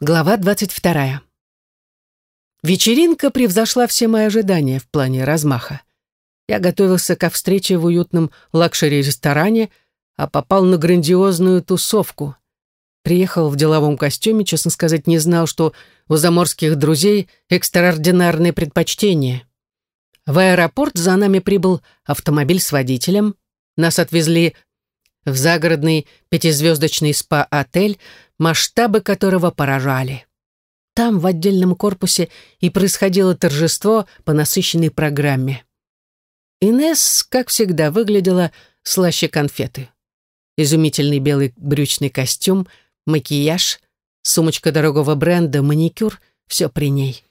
Глава 22. Вечеринка превзошла все мои ожидания в плане размаха. Я готовился ко встрече в уютном лакшери-ресторане, а попал на грандиозную тусовку. Приехал в деловом костюме, честно сказать, не знал, что у заморских друзей экстраординарные предпочтения. В аэропорт за нами прибыл автомобиль с водителем. Нас отвезли в загородный пятизвездочный спа-отель, масштабы которого поражали. Там, в отдельном корпусе, и происходило торжество по насыщенной программе. Инесс, как всегда, выглядела слаще конфеты. Изумительный белый брючный костюм, макияж, сумочка дорогого бренда, маникюр — все при ней.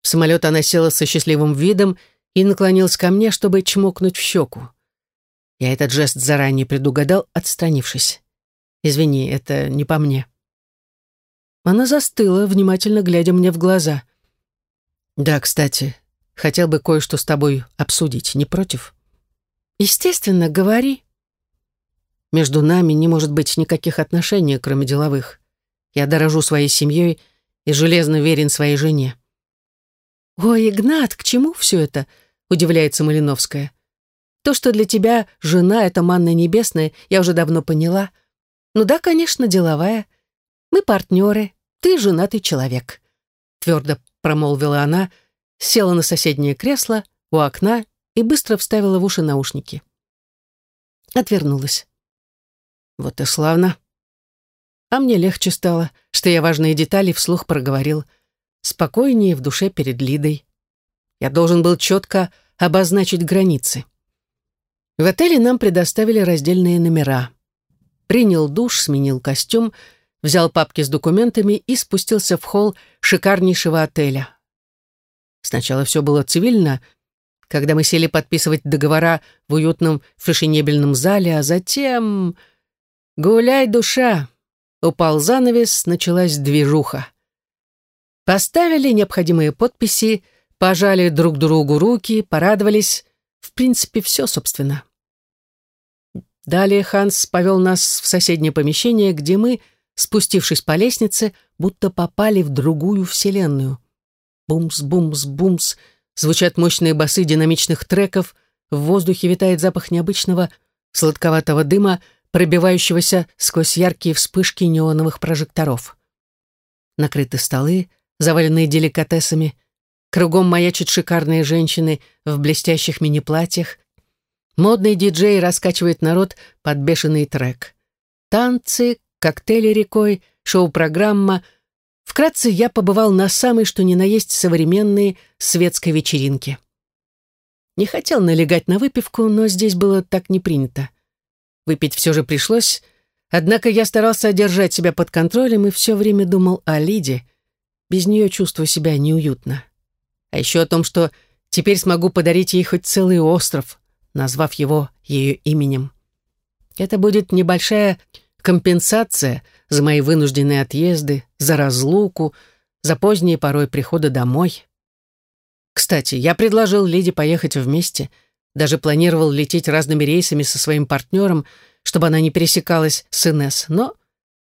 В самолет она села со счастливым видом и наклонилась ко мне, чтобы чмокнуть в щеку. Я этот жест заранее предугадал, отстранившись. «Извини, это не по мне». Она застыла, внимательно глядя мне в глаза. «Да, кстати, хотел бы кое-что с тобой обсудить, не против?» «Естественно, говори». «Между нами не может быть никаких отношений, кроме деловых. Я дорожу своей семьей и железно верен своей жене». «Ой, Игнат, к чему все это?» — удивляется Малиновская. То, что для тебя жена — это манна небесная, я уже давно поняла. Ну да, конечно, деловая. Мы партнеры, ты женатый человек. Твердо промолвила она, села на соседнее кресло у окна и быстро вставила в уши наушники. Отвернулась. Вот и славно. А мне легче стало, что я важные детали вслух проговорил. Спокойнее в душе перед Лидой. Я должен был четко обозначить границы. В отеле нам предоставили раздельные номера. Принял душ, сменил костюм, взял папки с документами и спустился в холл шикарнейшего отеля. Сначала все было цивильно, когда мы сели подписывать договора в уютном фешенебельном зале, а затем... «Гуляй, душа!» Упал занавес, началась движуха. Поставили необходимые подписи, пожали друг другу руки, порадовались. В принципе, все, собственно. Далее Ханс повел нас в соседнее помещение, где мы, спустившись по лестнице, будто попали в другую вселенную. Бумс-бумс-бумс, звучат мощные басы динамичных треков, в воздухе витает запах необычного сладковатого дыма, пробивающегося сквозь яркие вспышки неоновых прожекторов. Накрыты столы, заваленные деликатесами, кругом маячат шикарные женщины в блестящих мини-платьях, Модный диджей раскачивает народ под бешеный трек. Танцы, коктейли рекой, шоу-программа. Вкратце, я побывал на самой что ни на есть современной светской вечеринке. Не хотел налегать на выпивку, но здесь было так не принято. Выпить все же пришлось, однако я старался одержать себя под контролем и все время думал о Лиде. Без нее чувствую себя неуютно. А еще о том, что теперь смогу подарить ей хоть целый остров, назвав его ее именем. Это будет небольшая компенсация за мои вынужденные отъезды, за разлуку, за поздние порой приходы домой. Кстати, я предложил Лиде поехать вместе, даже планировал лететь разными рейсами со своим партнером, чтобы она не пересекалась с Инесс, но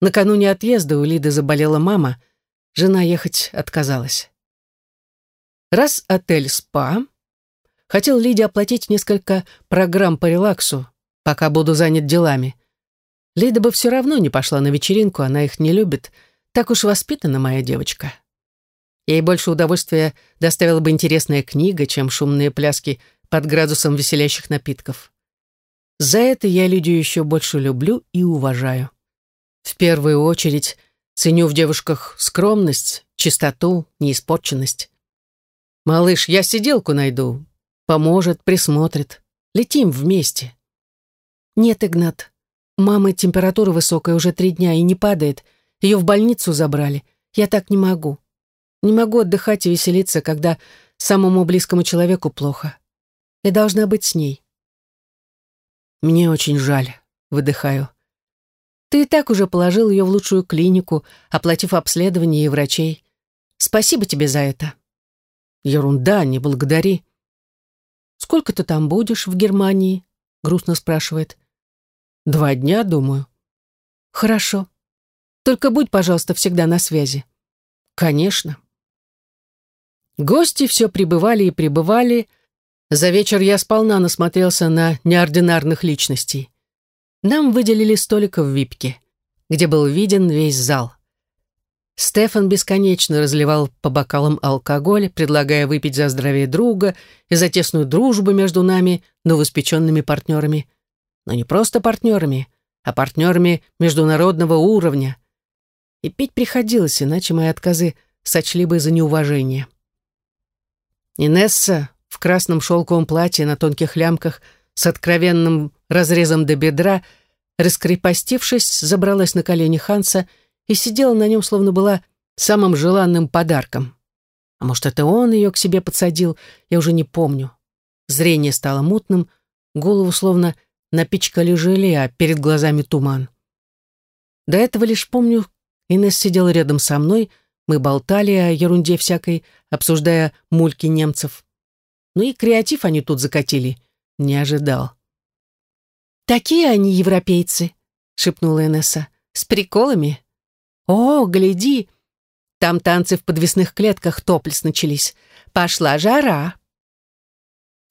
накануне отъезда у Лиды заболела мама, жена ехать отказалась. Раз отель «Спа», Хотел Лиде оплатить несколько программ по релаксу, пока буду занят делами. Лида бы все равно не пошла на вечеринку, она их не любит. Так уж воспитана моя девочка. Ей больше удовольствия доставила бы интересная книга, чем шумные пляски под градусом веселящих напитков. За это я Лидию еще больше люблю и уважаю. В первую очередь ценю в девушках скромность, чистоту, неиспорченность. «Малыш, я сиделку найду. Поможет, присмотрит. Летим вместе. Нет, Игнат. Мамы температура высокая уже три дня и не падает. Ее в больницу забрали. Я так не могу. Не могу отдыхать и веселиться, когда самому близкому человеку плохо. Я должна быть с ней. Мне очень жаль. Выдыхаю. Ты и так уже положил ее в лучшую клинику, оплатив обследование и врачей. Спасибо тебе за это. Ерунда, не благодари. «Сколько ты там будешь в Германии?» — грустно спрашивает. «Два дня, думаю». «Хорошо. Только будь, пожалуйста, всегда на связи». «Конечно». Гости все прибывали и прибывали. За вечер я сполна насмотрелся на неординарных личностей. Нам выделили столик в випке, где был виден весь зал. Стефан бесконечно разливал по бокалам алкоголь, предлагая выпить за здравие друга и за тесную дружбу между нами, новоспеченными партнерами. Но не просто партнерами, а партнерами международного уровня. И пить приходилось, иначе мои отказы сочли бы за неуважение. Инесса в красном шелковом платье на тонких лямках с откровенным разрезом до бедра, раскрепостившись, забралась на колени Ханса и сидела на нем, словно была самым желанным подарком. А может, это он ее к себе подсадил, я уже не помню. Зрение стало мутным, голову словно напичкали желе, а перед глазами туман. До этого лишь помню, Инесс сидела рядом со мной, мы болтали о ерунде всякой, обсуждая мульки немцев. Ну и креатив они тут закатили. Не ожидал. «Такие они европейцы», — шепнула Инесса. «С приколами. «О, гляди! Там танцы в подвесных клетках топлес начались. Пошла жара!»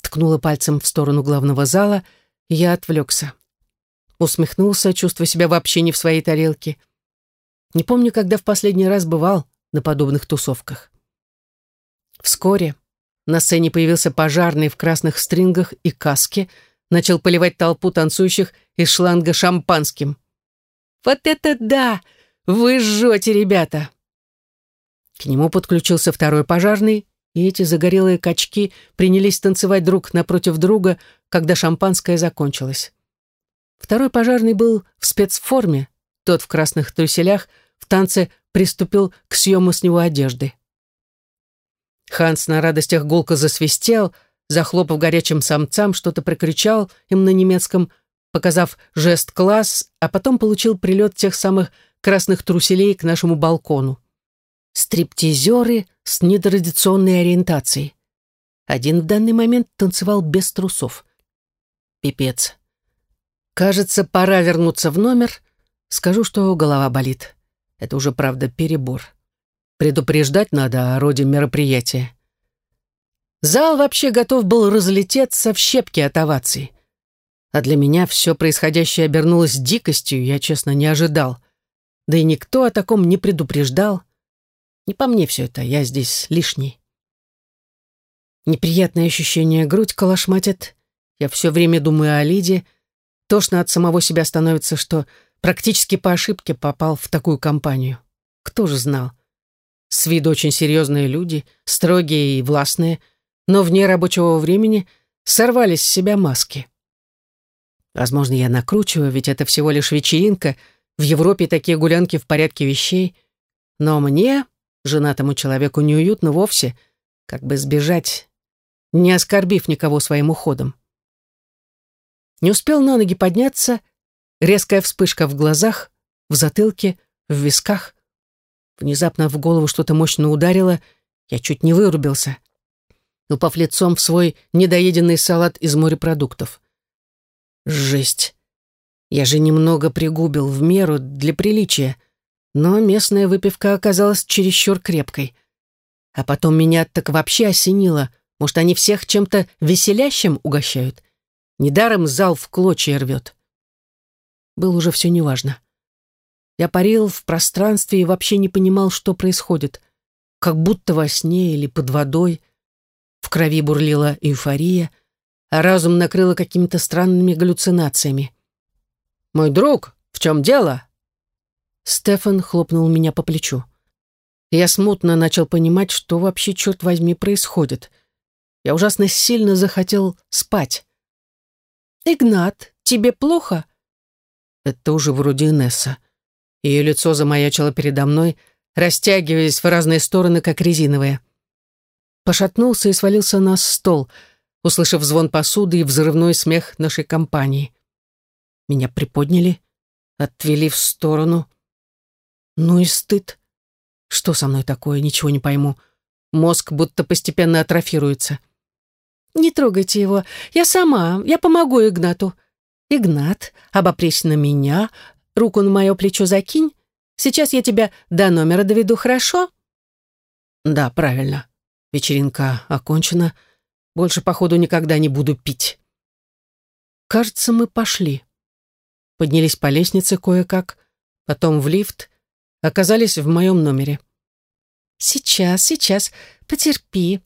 Ткнула пальцем в сторону главного зала, я отвлекся. Усмехнулся, чувствуя себя вообще не в своей тарелке. Не помню, когда в последний раз бывал на подобных тусовках. Вскоре на сцене появился пожарный в красных стрингах и каске, начал поливать толпу танцующих из шланга шампанским. «Вот это да! Вы жжете, ребята!» К нему подключился второй пожарный, и эти загорелые качки принялись танцевать друг напротив друга, когда шампанское закончилось. Второй пожарный был в спецформе, тот в красных труселях в танце приступил к съему с него одежды. Ханс на радостях гулко засвистел, захлопав горячим самцам, что-то прокричал им на немецком, показав жест класс, а потом получил прилет тех самых красных труселей к нашему балкону. Стриптизеры с нетрадиционной ориентацией. Один в данный момент танцевал без трусов. Пипец. Кажется, пора вернуться в номер. Скажу, что голова болит. Это уже, правда, перебор. Предупреждать надо о роде мероприятия. Зал вообще готов был разлететься в щепки от оваций. А для меня все происходящее обернулось дикостью, я, честно, не ожидал. Да и никто о таком не предупреждал. Не по мне все это, я здесь лишний. Неприятное ощущение грудь колошматит. Я все время думаю о Лиде. Тошно от самого себя становится, что практически по ошибке попал в такую компанию. Кто же знал? С виду очень серьезные люди, строгие и властные, но вне рабочего времени сорвали с себя маски. Возможно, я накручиваю, ведь это всего лишь вечеринка — в Европе такие гулянки в порядке вещей. Но мне, женатому человеку, неуютно вовсе, как бы сбежать, не оскорбив никого своим уходом. Не успел на ноги подняться, резкая вспышка в глазах, в затылке, в висках. Внезапно в голову что-то мощно ударило, я чуть не вырубился, упав лицом в свой недоеденный салат из морепродуктов. Жесть. Я же немного пригубил в меру для приличия, но местная выпивка оказалась чересчур крепкой. А потом меня так вообще осенило. Может, они всех чем-то веселящим угощают? Недаром зал в клочья рвет. Было уже все неважно. Я парил в пространстве и вообще не понимал, что происходит. Как будто во сне или под водой. В крови бурлила эйфория, а разум накрыло какими-то странными галлюцинациями. «Мой друг, в чем дело?» Стефан хлопнул меня по плечу. Я смутно начал понимать, что вообще, черт возьми, происходит. Я ужасно сильно захотел спать. «Игнат, тебе плохо?» Это уже вроде Инесса. Ее лицо замаячило передо мной, растягиваясь в разные стороны, как резиновое. Пошатнулся и свалился на стол, услышав звон посуды и взрывной смех нашей компании. Меня приподняли, отвели в сторону. Ну и стыд. Что со мной такое, ничего не пойму. Мозг будто постепенно атрофируется. «Не трогайте его. Я сама. Я помогу Игнату». «Игнат, обопрись на меня. Руку на мое плечо закинь. Сейчас я тебя до номера доведу, хорошо?» «Да, правильно. Вечеринка окончена. Больше, походу, никогда не буду пить». Кажется, мы пошли. Поднялись по лестнице кое-как, потом в лифт, оказались в моем номере. «Сейчас, сейчас, потерпи.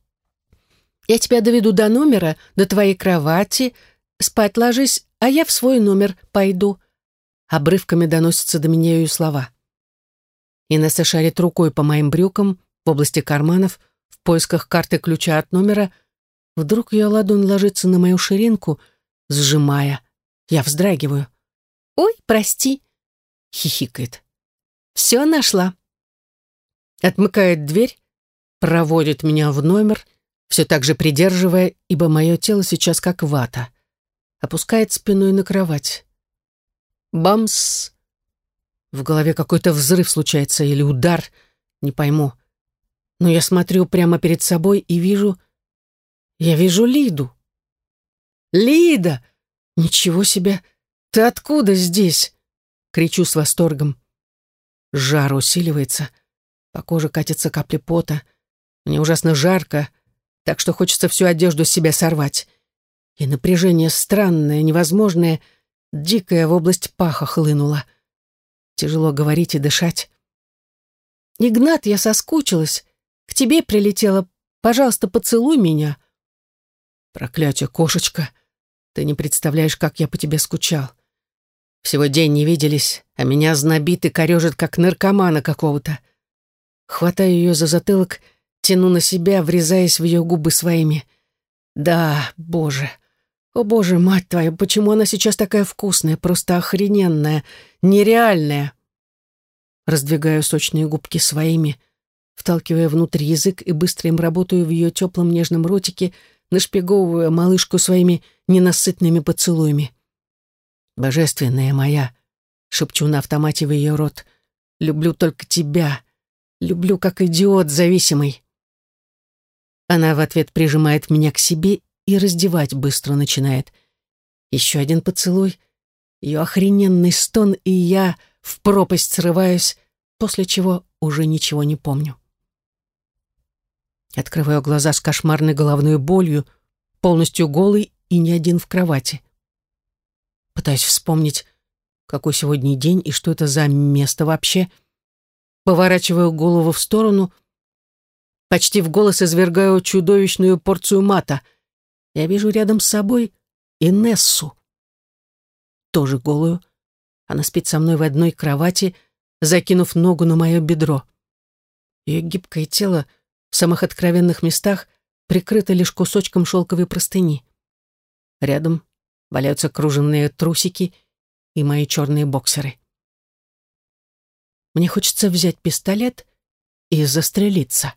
Я тебя доведу до номера, до твоей кровати. Спать ложись, а я в свой номер пойду». Обрывками доносятся до меня ее слова. Инесса шарит рукой по моим брюкам в области карманов, в поисках карты ключа от номера. Вдруг ее ладонь ложится на мою ширинку, сжимая. Я вздрагиваю. «Ой, прости», — хихикает. «Все нашла». Отмыкает дверь, проводит меня в номер, все так же придерживая, ибо мое тело сейчас как вата. Опускает спиной на кровать. Бамс! В голове какой-то взрыв случается или удар, не пойму. Но я смотрю прямо перед собой и вижу... Я вижу Лиду. «Лида! Ничего себе! Ты откуда здесь?» Кричу с восторгом. Жар усиливается. По коже катятся капли пота. Мне ужасно жарко, так что хочется всю одежду с себя сорвать. И напряжение странное, невозможное, дикое в область паха хлынуло. Тяжело говорить и дышать. «Игнат, я соскучилась. К тебе прилетела. Пожалуйста, поцелуй меня». «Проклятие, кошечка. Ты не представляешь, как я по тебе скучал. Всего день не виделись, а меня знобит и корежит, как наркомана какого-то. Хватаю ее за затылок, тяну на себя, врезаясь в ее губы своими. Да, боже. О боже, мать твою, почему она сейчас такая вкусная, просто охрененная, нереальная? Раздвигаю сочные губки своими, вталкивая внутрь язык и быстро им работаю в ее теплом нежном ротике, нашпиговывая малышку своими ненасытными поцелуями. «Божественная моя!» — шепчу на автомате в ее рот. «Люблю только тебя. Люблю, как идиот зависимый». Она в ответ прижимает меня к себе и раздевать быстро начинает. Еще один поцелуй, ее охрененный стон, и я в пропасть срываюсь, после чего уже ничего не помню. Открываю глаза с кошмарной головной болью, полностью голый и не один в кровати. Пытаюсь вспомнить, какой сегодня день и что это за место вообще. Поворачиваю голову в сторону, почти в голос извергаю чудовищную порцию мата. Я вижу рядом с собой Инессу. Тоже голую. Она спит со мной в одной кровати, закинув ногу на мое бедро. Ее гибкое тело — в самых откровенных местах прикрыта лишь кусочком шелковой простыни. Рядом валяются круженные трусики и мои черные боксеры. Мне хочется взять пистолет и застрелиться.